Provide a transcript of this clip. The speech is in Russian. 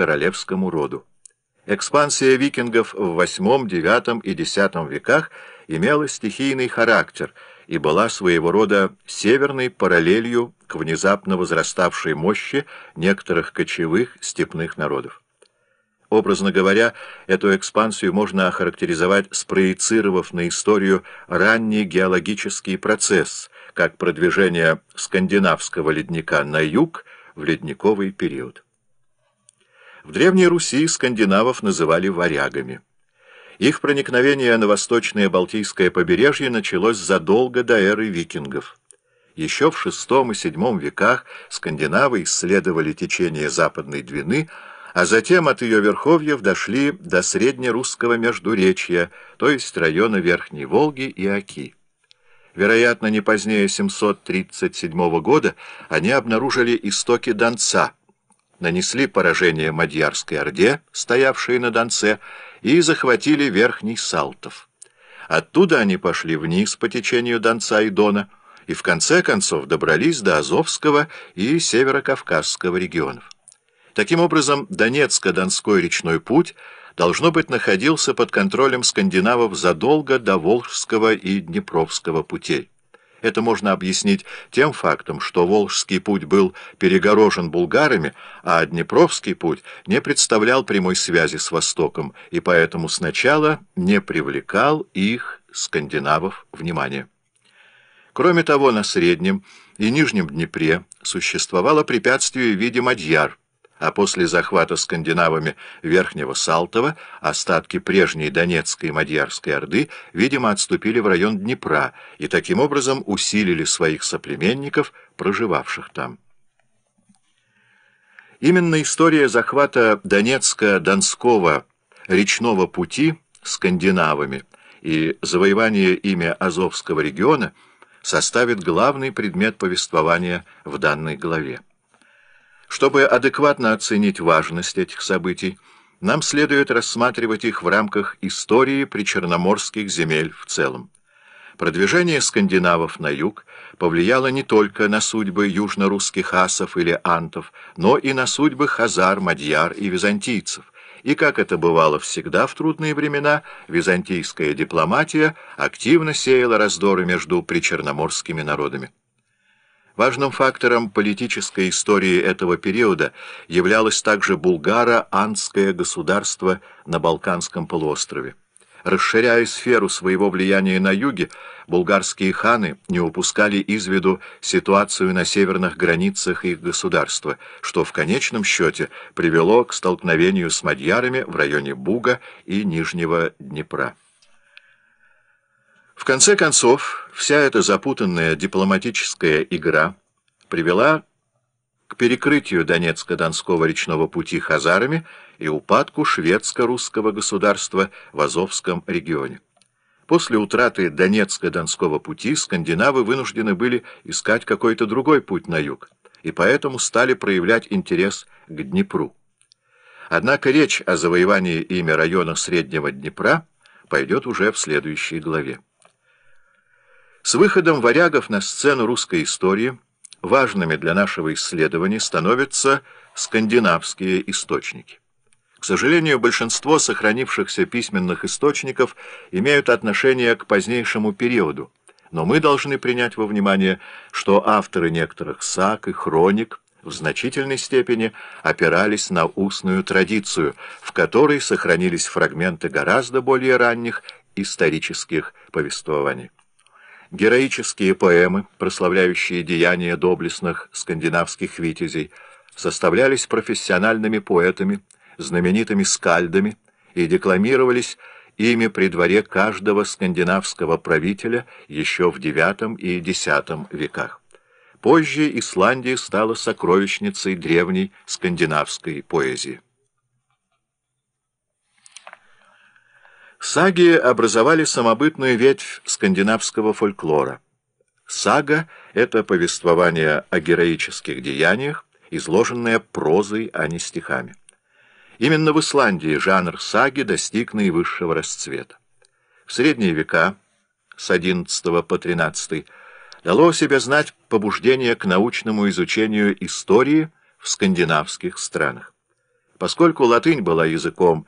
королевскому роду. Экспансия викингов в VIII, IX и X веках имела стихийный характер и была своего рода северной параллелью к внезапно возраставшей мощи некоторых кочевых степных народов. Образно говоря, эту экспансию можно охарактеризовать, спроецировав на историю ранний геологический процесс, как продвижение скандинавского ледника на юг в ледниковый период. В Древней Руси скандинавов называли варягами. Их проникновение на восточное Балтийское побережье началось задолго до эры викингов. Еще в VI и VII веках скандинавы исследовали течение Западной Двины, а затем от ее верховьев дошли до среднерусского Междуречья, то есть района Верхней Волги и Оки. Вероятно, не позднее 737 года они обнаружили истоки Донца – нанесли поражение Мадьярской Орде, стоявшей на Донце, и захватили Верхний Салтов. Оттуда они пошли вниз по течению Донца и Дона, и в конце концов добрались до Азовского и Северокавказского регионов. Таким образом, Донецко-Донской речной путь должно быть находился под контролем скандинавов задолго до Волжского и Днепровского путей. Это можно объяснить тем фактом, что Волжский путь был перегорожен булгарами, а Днепровский путь не представлял прямой связи с Востоком и поэтому сначала не привлекал их, скандинавов, внимания. Кроме того, на Среднем и Нижнем Днепре существовало препятствие в виде мадьяр, а после захвата скандинавами Верхнего Салтова остатки прежней Донецкой и Мадьярской Орды, видимо, отступили в район Днепра и таким образом усилили своих соплеменников, проживавших там. Именно история захвата Донецко-Донского речного пути скандинавами и завоевание ими Азовского региона составит главный предмет повествования в данной главе. Чтобы адекватно оценить важность этих событий, нам следует рассматривать их в рамках истории причерноморских земель в целом. Продвижение скандинавов на юг повлияло не только на судьбы южно-русских асов или антов, но и на судьбы хазар, мадьяр и византийцев. И, как это бывало всегда в трудные времена, византийская дипломатия активно сеяла раздоры между причерноморскими народами. Важным фактором политической истории этого периода являлось также булгаро-андское государство на Балканском полуострове. Расширяя сферу своего влияния на юге, булгарские ханы не упускали из виду ситуацию на северных границах их государства, что в конечном счете привело к столкновению с мадьярами в районе Буга и Нижнего Днепра. В конце концов, вся эта запутанная дипломатическая игра привела к перекрытию Донецко-Донского речного пути хазарами и упадку шведско-русского государства в Азовском регионе. После утраты Донецко-Донского пути скандинавы вынуждены были искать какой-то другой путь на юг, и поэтому стали проявлять интерес к Днепру. Однако речь о завоевании ими района Среднего Днепра пойдет уже в следующей главе. С выходом варягов на сцену русской истории важными для нашего исследования становятся скандинавские источники. К сожалению, большинство сохранившихся письменных источников имеют отношение к позднейшему периоду, но мы должны принять во внимание, что авторы некоторых саг и хроник в значительной степени опирались на устную традицию, в которой сохранились фрагменты гораздо более ранних исторических повествований. Героические поэмы, прославляющие деяния доблестных скандинавских витязей, составлялись профессиональными поэтами, знаменитыми скальдами и декламировались ими при дворе каждого скандинавского правителя еще в IX и X веках. Позже Исландия стала сокровищницей древней скандинавской поэзии. Саги образовали самобытную ветвь скандинавского фольклора. Сага — это повествование о героических деяниях, изложенное прозой, а не стихами. Именно в Исландии жанр саги достиг наивысшего расцвета. В средние века, с XI по XIII, дало себе знать побуждение к научному изучению истории в скандинавских странах. Поскольку латынь была языком